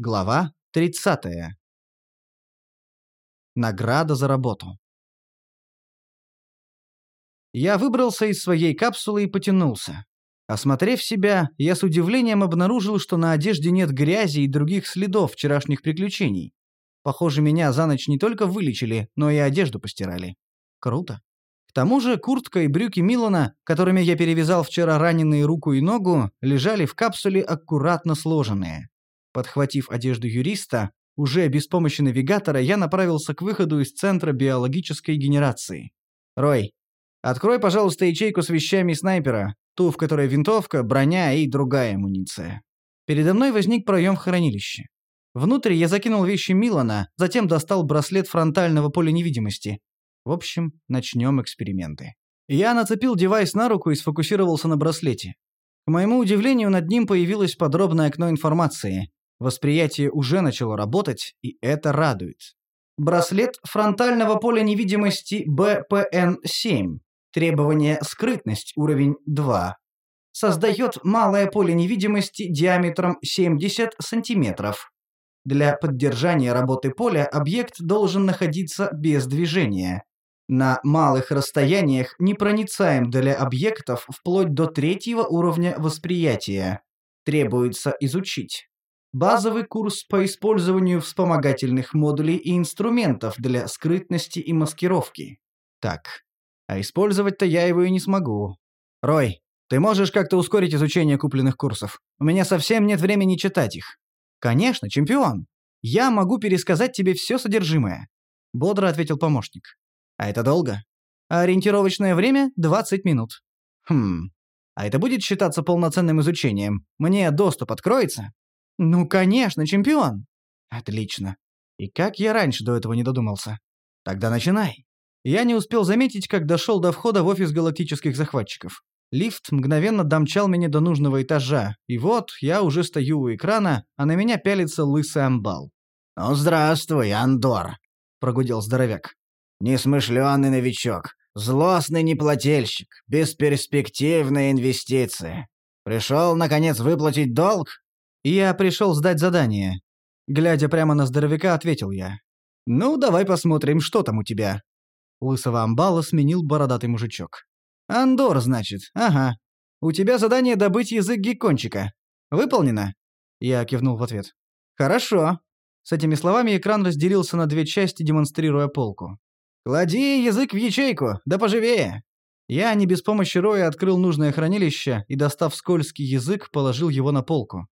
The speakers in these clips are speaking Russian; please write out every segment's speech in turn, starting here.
Глава 30. Награда за работу. Я выбрался из своей капсулы и потянулся. Осмотрев себя, я с удивлением обнаружил, что на одежде нет грязи и других следов вчерашних приключений. Похоже, меня за ночь не только вылечили, но и одежду постирали. Круто. К тому же куртка и брюки Милана, которыми я перевязал вчера раненые руку и ногу, лежали в капсуле аккуратно сложенные. Подхватив одежду юриста, уже без помощи навигатора я направился к выходу из центра биологической генерации. «Рой, открой, пожалуйста, ячейку с вещами снайпера, ту, в которой винтовка, броня и другая амуниция». Передо мной возник проем в хранилище. Внутрь я закинул вещи Милана, затем достал браслет фронтального поля невидимости. В общем, начнем эксперименты. Я нацепил девайс на руку и сфокусировался на браслете. К моему удивлению, над ним появилось подробное окно информации. Восприятие уже начало работать, и это радует. Браслет фронтального поля невидимости БПН-7. Требование «Скрытность» уровень 2. Создает малое поле невидимости диаметром 70 сантиметров. Для поддержания работы поля объект должен находиться без движения. На малых расстояниях непроницаем для объектов вплоть до третьего уровня восприятия. Требуется изучить. Базовый курс по использованию вспомогательных модулей и инструментов для скрытности и маскировки. Так, а использовать-то я его и не смогу. Рой, ты можешь как-то ускорить изучение купленных курсов? У меня совсем нет времени читать их. Конечно, чемпион. Я могу пересказать тебе все содержимое. Бодро ответил помощник. А это долго? Ориентировочное время 20 минут. Хм. А это будет считаться полноценным изучением? Мне доступ откроется? «Ну, конечно, чемпион!» «Отлично. И как я раньше до этого не додумался? Тогда начинай!» Я не успел заметить, как дошел до входа в офис галактических захватчиков. Лифт мгновенно домчал меня до нужного этажа, и вот я уже стою у экрана, а на меня пялится лысый амбал. «Ну, здравствуй, Андор», — прогудел здоровяк. «Несмышленый новичок, злостный неплательщик, бесперспективные инвестиции. Пришел, наконец, выплатить долг?» «Я пришел сдать задание». Глядя прямо на здоровяка, ответил я. «Ну, давай посмотрим, что там у тебя». Лысого амбала сменил бородатый мужичок. «Андор, значит, ага. У тебя задание добыть язык геккончика. Выполнено?» Я кивнул в ответ. «Хорошо». С этими словами экран разделился на две части, демонстрируя полку. «Клади язык в ячейку, да поживее!» Я не без помощи Роя открыл нужное хранилище и, достав скользкий язык, положил его на полку.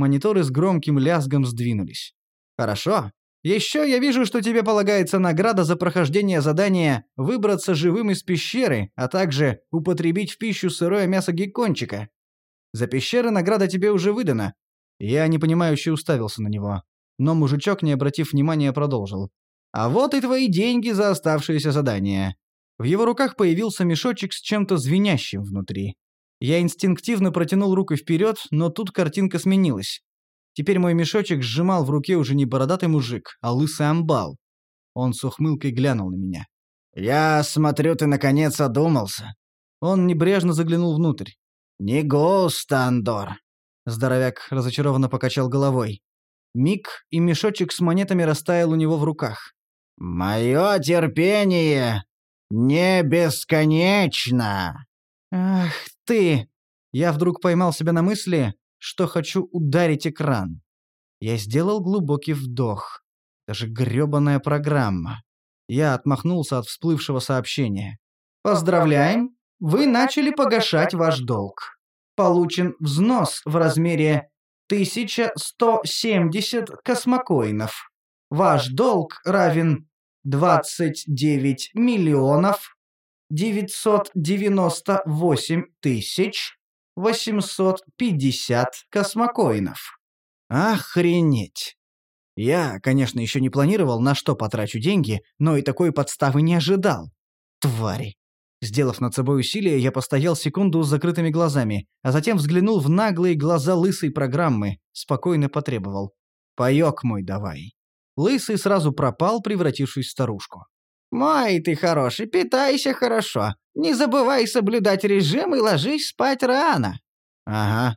Мониторы с громким лязгом сдвинулись. «Хорошо. Еще я вижу, что тебе полагается награда за прохождение задания выбраться живым из пещеры, а также употребить в пищу сырое мясо геккончика. За пещеры награда тебе уже выдана». Я непонимающе уставился на него. Но мужичок, не обратив внимания, продолжил. «А вот и твои деньги за оставшееся задание». В его руках появился мешочек с чем-то звенящим внутри. Я инстинктивно протянул руку вперед, но тут картинка сменилась. Теперь мой мешочек сжимал в руке уже не бородатый мужик, а лысый амбал. Он с ухмылкой глянул на меня. «Я смотрю, ты наконец одумался». Он небрежно заглянул внутрь. «Не густо, Андор». Здоровяк разочарованно покачал головой. Миг, и мешочек с монетами растаял у него в руках. «Мое терпение не бесконечно!» «Ах ты!» Я вдруг поймал себя на мысли, что хочу ударить экран. Я сделал глубокий вдох. Даже грёбаная программа. Я отмахнулся от всплывшего сообщения. «Поздравляем! Вы начали погашать ваш долг. Получен взнос в размере 1170 космокоинов. Ваш долг равен 29 миллионов 998 тысяч 850 космокоинов. Охренеть. Я, конечно, еще не планировал, на что потрачу деньги, но и такой подставы не ожидал. Твари. Сделав над собой усилие, я постоял секунду с закрытыми глазами, а затем взглянул в наглые глаза лысой программы, спокойно потребовал. «Паёк мой давай». Лысый сразу пропал, превратившись в старушку. «Мой ты хороший, питайся хорошо. Не забывай соблюдать режим и ложись спать рано». «Ага.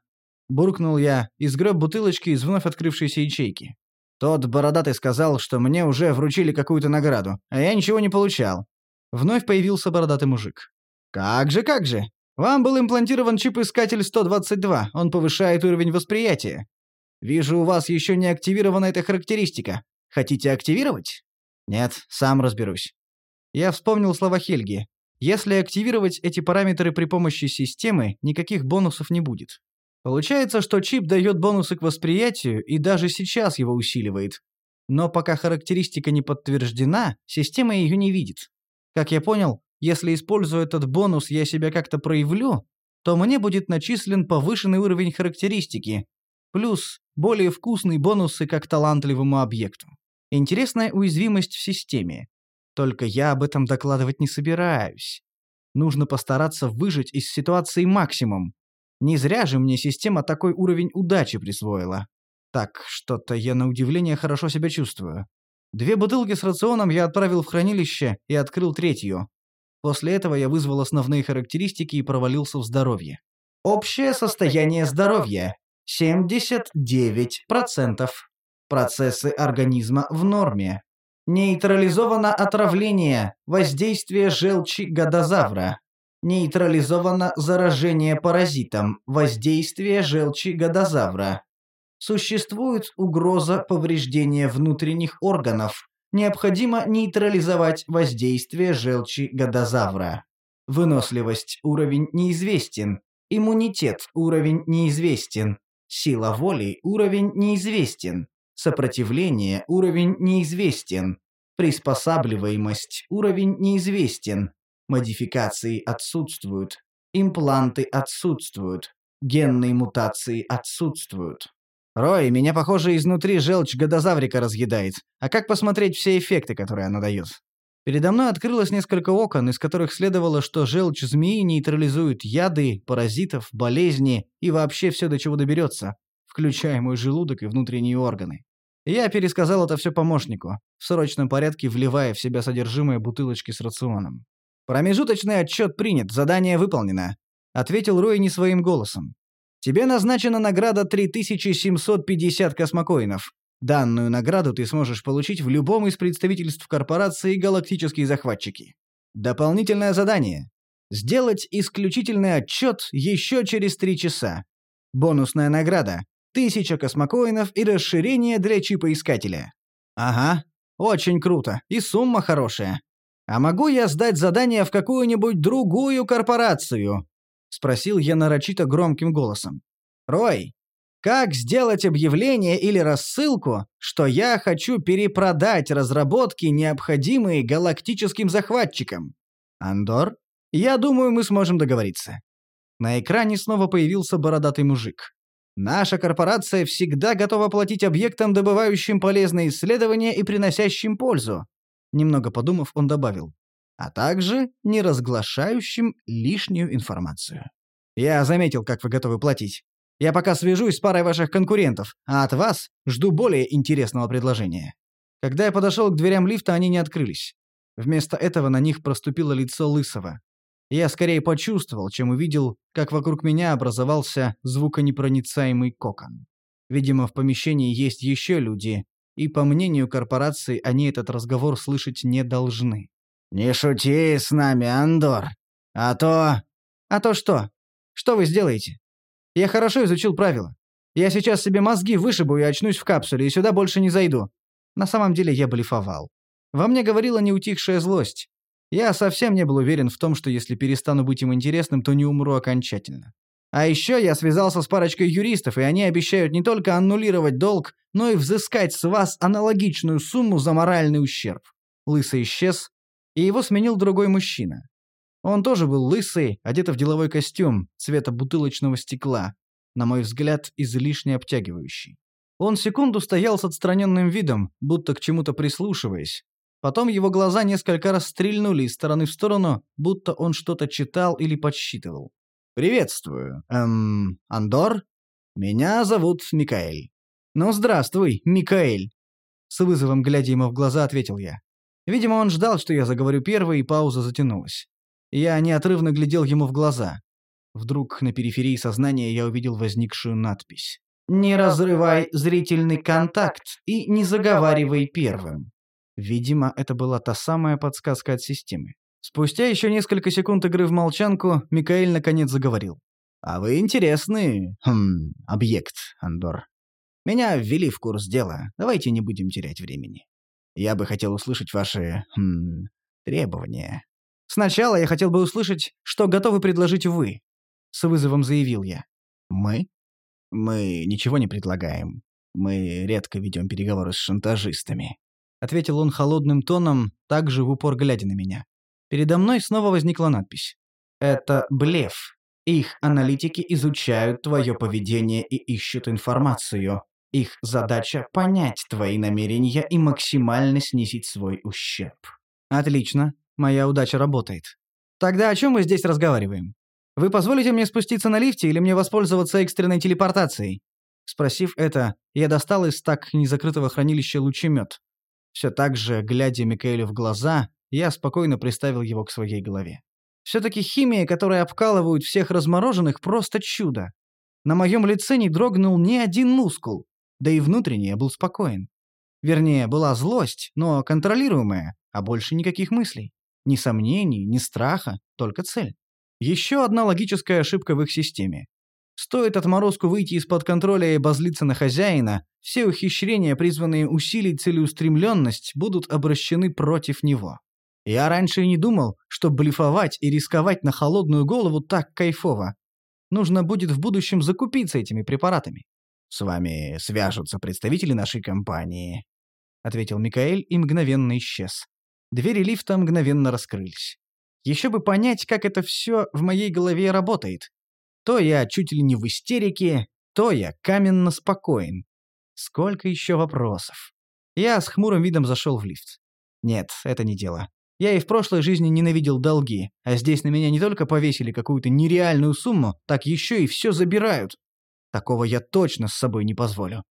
Буркнул я и сгреб бутылочки из вновь открывшейся ячейки. Тот бородатый сказал, что мне уже вручили какую-то награду, а я ничего не получал. Вновь появился бородатый мужик. «Как же, как же! Вам был имплантирован чип-искатель 122, он повышает уровень восприятия. Вижу, у вас еще не активирована эта характеристика. Хотите активировать? Нет, сам разберусь. Я вспомнил слова Хельги. Если активировать эти параметры при помощи системы, никаких бонусов не будет. Получается, что чип дает бонусы к восприятию и даже сейчас его усиливает. Но пока характеристика не подтверждена, система ее не видит. Как я понял, если используя этот бонус я себя как-то проявлю, то мне будет начислен повышенный уровень характеристики, плюс более вкусные бонусы как талантливому объекту. Интересная уязвимость в системе. Только я об этом докладывать не собираюсь. Нужно постараться выжить из ситуации максимум. Не зря же мне система такой уровень удачи присвоила. Так, что-то я на удивление хорошо себя чувствую. Две бутылки с рационом я отправил в хранилище и открыл третью. После этого я вызвал основные характеристики и провалился в здоровье. Общее состояние здоровья – 79%. Процессы организма в норме. Нейтрализовано отравление, воздействие желчи гадозавра. Нейтрализовано заражение паразитом, воздействие желчи гадозавра. Существует угроза повреждения внутренних органов. Необходимо нейтрализовать воздействие желчи гадозавра. Выносливость уровень неизвестен. Иммунитет уровень неизвестен. Сила воли уровень неизвестен. Сопротивление уровень неизвестен. Приспосабливаемость уровень неизвестен. Модификации отсутствуют. Импланты отсутствуют. Генные мутации отсутствуют. Рой, меня, похоже, изнутри желчь годозаврика разъедает. А как посмотреть все эффекты, которые она дает? Передо мной открылось несколько окон, из которых следовало, что желчь змеи нейтрализует яды, паразитов, болезни и вообще все, до чего доберется, включая мой желудок и внутренние органы. Я пересказал это все помощнику, в срочном порядке вливая в себя содержимое бутылочки с рационом. «Промежуточный отчет принят, задание выполнено», — ответил Рой не своим голосом. Тебе назначена награда 3750 космокоинов. Данную награду ты сможешь получить в любом из представительств корпорации «Галактические захватчики». Дополнительное задание. Сделать исключительный отчет еще через три часа. Бонусная награда. Тысяча космокоинов и расширение для чипа-искателя. Ага, очень круто. И сумма хорошая. А могу я сдать задание в какую-нибудь другую корпорацию? — спросил я нарочито громким голосом. «Рой, как сделать объявление или рассылку, что я хочу перепродать разработки, необходимые галактическим захватчикам? Андор, я думаю, мы сможем договориться». На экране снова появился бородатый мужик. «Наша корпорация всегда готова платить объектам, добывающим полезные исследования и приносящим пользу». Немного подумав, он добавил а также не разглашающим лишнюю информацию. Я заметил, как вы готовы платить. Я пока свяжусь с парой ваших конкурентов, а от вас жду более интересного предложения. Когда я подошел к дверям лифта, они не открылись. Вместо этого на них проступило лицо Лысого. Я скорее почувствовал, чем увидел, как вокруг меня образовался звуконепроницаемый кокон. Видимо, в помещении есть еще люди, и, по мнению корпорации, они этот разговор слышать не должны. «Не шути с нами, Андор. А то...» «А то что? Что вы сделаете? Я хорошо изучил правила. Я сейчас себе мозги вышибу и очнусь в капсуле, и сюда больше не зайду. На самом деле я блефовал. Во мне говорила неутихшая злость. Я совсем не был уверен в том, что если перестану быть им интересным, то не умру окончательно. А еще я связался с парочкой юристов, и они обещают не только аннулировать долг, но и взыскать с вас аналогичную сумму за моральный ущерб. Лысый исчез, и его сменил другой мужчина. Он тоже был лысый, одет в деловой костюм цвета бутылочного стекла, на мой взгляд, излишне обтягивающий. Он секунду стоял с отстраненным видом, будто к чему-то прислушиваясь. Потом его глаза несколько раз стрельнули из стороны в сторону, будто он что-то читал или подсчитывал. «Приветствую. Эм, Андор? Меня зовут Микаэль». «Ну, здравствуй, Микаэль!» С вызовом глядя ему в глаза, ответил я. Видимо, он ждал, что я заговорю первый, и пауза затянулась. Я неотрывно глядел ему в глаза. Вдруг на периферии сознания я увидел возникшую надпись. «Не разрывай зрительный контакт и не заговаривай первым». Видимо, это была та самая подсказка от системы. Спустя еще несколько секунд игры в молчанку, Микаэль наконец заговорил. «А вы интересный, хм, объект, Андор. Меня ввели в курс дела, давайте не будем терять времени. Я бы хотел услышать ваши, хм, требования». «Сначала я хотел бы услышать, что готовы предложить вы», — с вызовом заявил я. «Мы? Мы ничего не предлагаем. Мы редко ведем переговоры с шантажистами», — ответил он холодным тоном, также в упор глядя на меня. Передо мной снова возникла надпись. «Это блеф. Их аналитики изучают твое поведение и ищут информацию. Их задача – понять твои намерения и максимально снизить свой ущерб». «Отлично. Моя удача работает. Тогда о чем мы здесь разговариваем? Вы позволите мне спуститься на лифте или мне воспользоваться экстренной телепортацией?» Спросив это, я достал из так незакрытого хранилища лучемет. Все так же, глядя Микаэлю в глаза, я спокойно приставил его к своей голове. Все-таки химия, которая обкалывают всех размороженных, просто чудо. На моем лице не дрогнул ни один мускул, да и внутренне я был спокоен. Вернее, была злость, но контролируемая, а больше никаких мыслей. Ни сомнений, ни страха, только цель. Еще одна логическая ошибка в их системе. Стоит отморозку выйти из-под контроля и базлиться на хозяина, все ухищрения, призванные усилить целеустремленность, будут обращены против него. Я раньше и не думал, что блефовать и рисковать на холодную голову так кайфово. Нужно будет в будущем закупиться этими препаратами. «С вами свяжутся представители нашей компании», — ответил Микаэль и мгновенно исчез. Двери лифта мгновенно раскрылись. Еще бы понять, как это все в моей голове работает. То я чуть ли не в истерике, то я каменно спокоен. Сколько еще вопросов? Я с хмурым видом зашел в лифт. Нет, это не дело. Я и в прошлой жизни ненавидел долги, а здесь на меня не только повесили какую-то нереальную сумму, так еще и все забирают. Такого я точно с собой не позволю.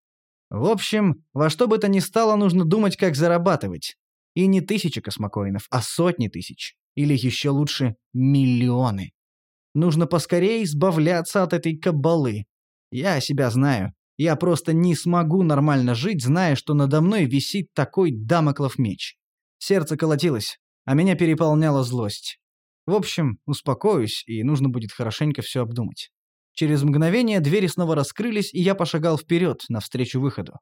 В общем, во что бы то ни стало, нужно думать, как зарабатывать. И не тысячи космокоинов, а сотни тысяч. Или еще лучше, миллионы. Нужно поскорее избавляться от этой кабалы. Я себя знаю. Я просто не смогу нормально жить, зная, что надо мной висит такой дамоклов меч. Сердце колотилось а меня переполняла злость. В общем, успокоюсь, и нужно будет хорошенько все обдумать. Через мгновение двери снова раскрылись, и я пошагал вперед, навстречу выходу.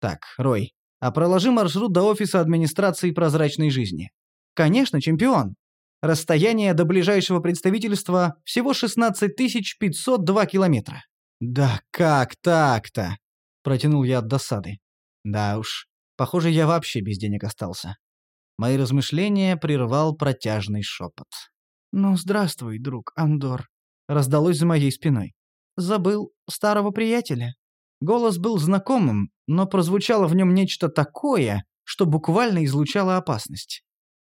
Так, Рой, а проложи маршрут до офиса администрации прозрачной жизни. Конечно, чемпион. Расстояние до ближайшего представительства всего 16 502 километра. Да как так-то? Протянул я от досады. Да уж, похоже, я вообще без денег остался. Мои размышления прервал протяжный шепот. «Ну, здравствуй, друг Андор», — раздалось за моей спиной. «Забыл старого приятеля?» Голос был знакомым, но прозвучало в нем нечто такое, что буквально излучало опасность.